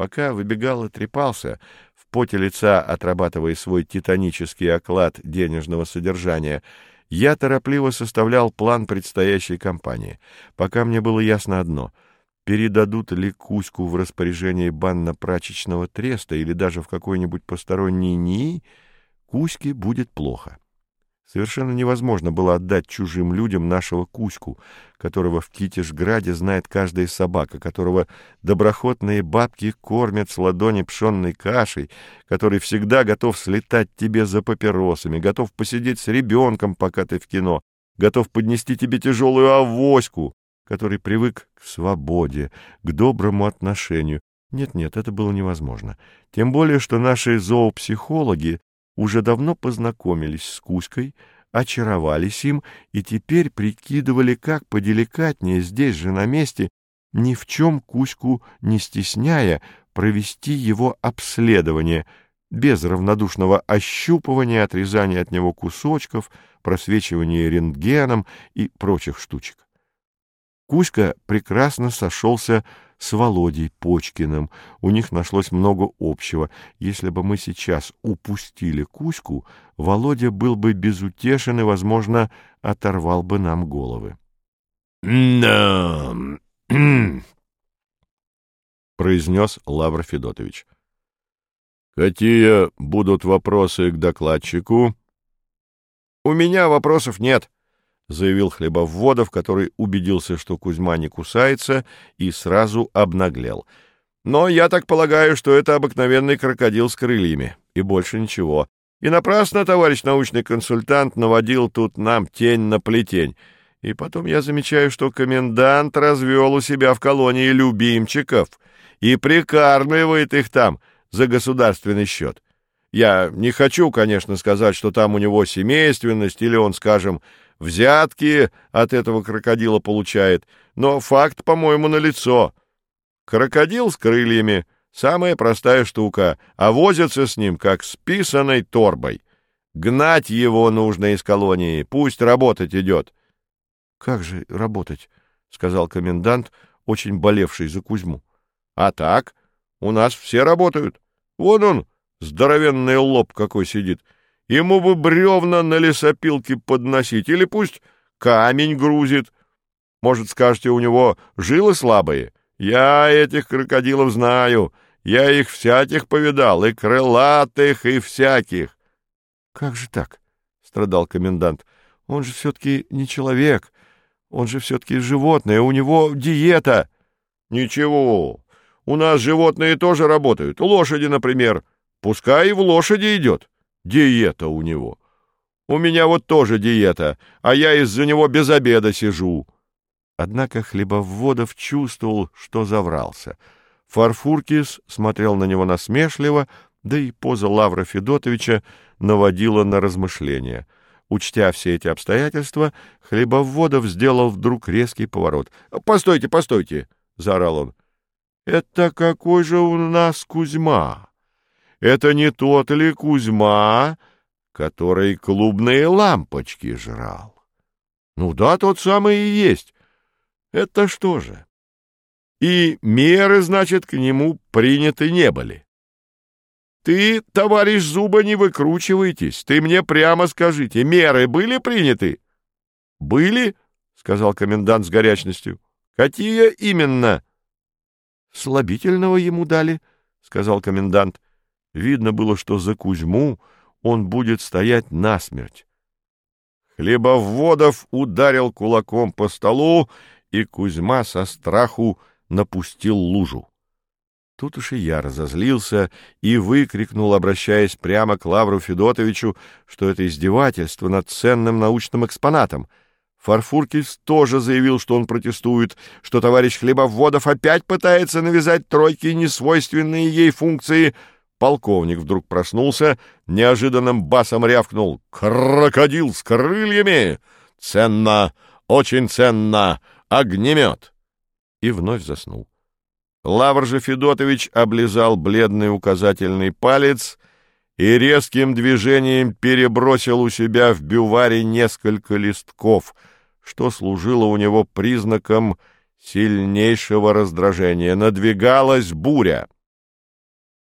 Пока выбегал и трепался, в поте лица отрабатывая свой титанический оклад денежного содержания, я торопливо составлял план предстоящей кампании. Пока мне было ясно одно — передадут ли Кузьку в распоряжение банно-прачечного треста или даже в какой-нибудь посторонний НИИ, Кузьке будет плохо. Совершенно невозможно было отдать чужим людям нашего Кузьку, которого в Китежграде знает каждая собака, которого доброхотные бабки кормят с ладони пшенной кашей, который всегда готов слетать тебе за папиросами, готов посидеть с ребенком, пока ты в кино, готов поднести тебе тяжелую авоську, который привык к свободе, к доброму отношению. Нет-нет, это было невозможно. Тем более, что наши зоопсихологи уже давно познакомились с Кузькой, очаровались им и теперь прикидывали, как поделикатнее здесь же на месте, ни в чем Кузьку не стесняя, провести его обследование, без равнодушного ощупывания, отрезания от него кусочков, просвечивания рентгеном и прочих штучек. Кузька прекрасно сошелся с Володей Почкиным. У них нашлось много общего. Если бы мы сейчас упустили Кузьку, Володя был бы безутешен и, возможно, оторвал бы нам головы. «Да...» — произнес Лавр Федотович. «Какие будут вопросы к докладчику?» «У меня вопросов нет», заявил Хлебоводов, который убедился, что Кузьма не кусается, и сразу обнаглел. «Но я так полагаю, что это обыкновенный крокодил с крыльями, и больше ничего. И напрасно товарищ научный консультант наводил тут нам тень на плетень. И потом я замечаю, что комендант развел у себя в колонии любимчиков и прикармливает их там за государственный счет. Я не хочу, конечно, сказать, что там у него семейственность или он, скажем, взятки от этого крокодила получает, но факт, по-моему, налицо. Крокодил с крыльями — самая простая штука, а возятся с ним, как с писаной торбой. Гнать его нужно из колонии, пусть работать идет. — Как же работать? — сказал комендант, очень болевший за Кузьму. — А так, у нас все работают. Вон он, здоровенный лоб какой сидит — Ему бы бревна на лесопилке подносить, или пусть камень грузит. Может, скажете, у него жилы слабые? Я этих крокодилов знаю, я их всяких повидал, и крылатых, и всяких. — Как же так? — страдал комендант. — Он же все-таки не человек, он же все-таки животное, у него диета. — Ничего, у нас животные тоже работают, лошади, например. Пускай и в лошади идет. Диета у него. У меня вот тоже диета, а я из-за него без обеда сижу. Однако Хлебоводов чувствовал, что заврался. Фарфуркис смотрел на него насмешливо, да и поза Лавра Федотовича наводила на размышления. Учтя все эти обстоятельства, Хлебоводов сделал вдруг резкий поворот. — Постойте, постойте! — заорал он. — Это какой же у нас Кузьма? Это не тот ли Кузьма, который клубные лампочки жрал? Ну да, тот самый и есть. Это что же? И меры, значит, к нему приняты не были. Ты, товарищ Зуба, не выкручивайтесь. Ты мне прямо скажите, меры были приняты? Были, сказал комендант с горячностью. Какие именно? Слабительного ему дали, сказал комендант. Видно было, что за Кузьму он будет стоять насмерть. Хлебоводов ударил кулаком по столу, и Кузьма со страху напустил лужу. Тут уж и я разозлился и выкрикнул, обращаясь прямо к Лавру Федотовичу, что это издевательство над ценным научным экспонатом. Фарфуркис тоже заявил, что он протестует, что товарищ Хлебоводов опять пытается навязать тройке несвойственные ей функции — Полковник вдруг проснулся, неожиданным басом рявкнул «Крокодил с крыльями! Ценно! Очень ценно! Огнемет!» И вновь заснул. Лавр же Федотович облизал бледный указательный палец и резким движением перебросил у себя в бюваре несколько листков, что служило у него признаком сильнейшего раздражения. Надвигалась буря.